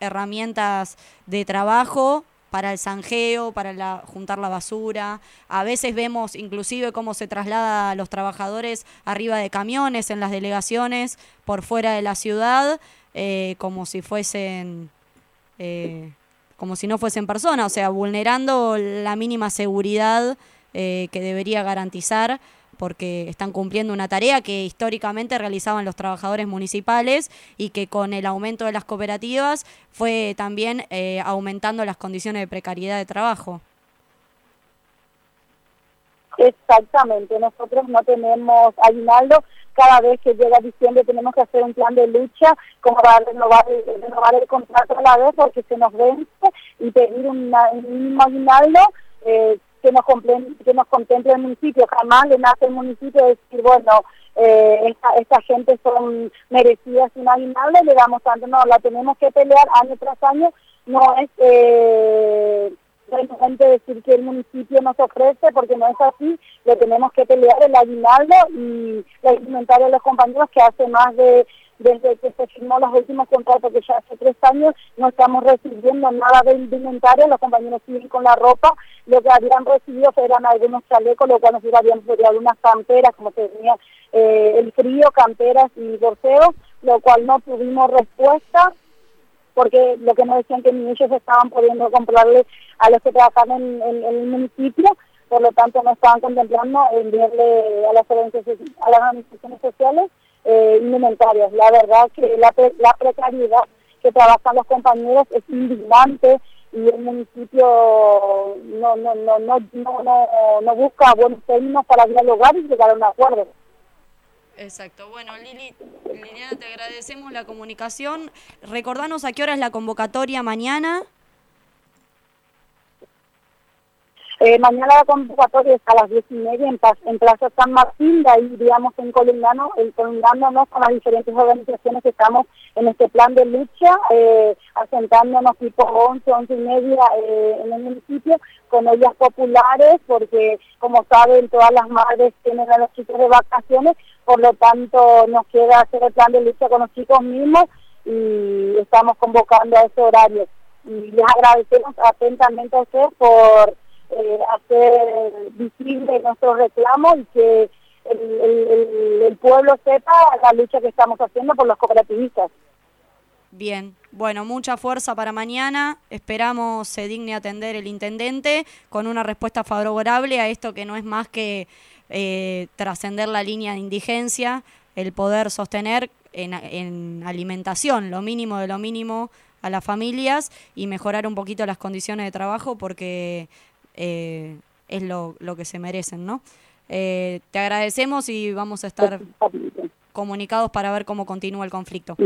herramientas de trabajo para el zanjeo, para la, juntar la basura. A veces vemos inclusive cómo se traslada a los trabajadores arriba de camiones en las delegaciones por fuera de la ciudad, eh, como si fuesen, eh, como si no fuesen personas, o sea, vulnerando la mínima seguridad eh, que debería garantizar porque están cumpliendo una tarea que históricamente realizaban los trabajadores municipales y que con el aumento de las cooperativas fue también eh, aumentando las condiciones de precariedad de trabajo. Exactamente, nosotros no tenemos aguinaldo, cada vez que llega diciembre tenemos que hacer un plan de lucha como para renovar, renovar el contrato a la vez porque se nos vence y pedir un mínimo aguinaldo eh, que nos, que nos contemple el municipio, jamás le nace el municipio decir, bueno, eh, esta, esta gente son merecidas aguinaldo, le damos tanto, no, la tenemos que pelear año tras año, no es eh, realmente decir que el municipio nos ofrece, porque no es así, le tenemos que pelear el aguinaldo y la inventaria de los compañeros que hace más de desde que se firmó los últimos contratos, que ya hace tres años no estamos recibiendo nada de inventario, los compañeros siguen con la ropa, lo que habían recibido eran algunos chalecos, lo cual nos habían pedido algunas camperas, como se tenía eh, el frío, camperas y borseos, lo cual no tuvimos respuesta, porque lo que nos decían que ni ellos estaban pudiendo comprarle a los que trabajan en, el municipio, por lo tanto no estaban contemplando enviarle a las a las organizaciones sociales eh, La verdad que la, la precariedad que trabajan los compañeros es indignante y el municipio no no no no no, no, busca buenos términos para dialogar y llegar a un acuerdo. Exacto. Bueno, Lili, Liliana, te agradecemos la comunicación. Recordanos a qué hora es la convocatoria mañana. Eh, mañana la convocatoria es a las diez y media en, en Plaza San Martín, de ahí iríamos en colindano, el, colindándonos con las diferentes organizaciones que estamos en este plan de lucha, eh, asentándonos tipo 11, 11 y media eh, en el municipio con ollas populares, porque como saben todas las madres tienen a los chicos de vacaciones, por lo tanto nos queda hacer el plan de lucha con los chicos mismos y estamos convocando a ese horario. Y les agradecemos atentamente a ustedes por eh, hacer visible nuestro reclamo y que el, pueblo sepa la lucha que estamos haciendo por los cooperativistas. Bien, bueno, mucha fuerza para mañana. Esperamos se digne atender el intendente con una respuesta favorable a esto que no es más que eh, trascender la línea de indigencia, el poder sostener en, en, alimentación lo mínimo de lo mínimo a las familias y mejorar un poquito las condiciones de trabajo porque eh, es lo, lo, que se merecen, ¿no? Eh, te agradecemos y vamos a estar comunicados para ver cómo continúa el conflicto.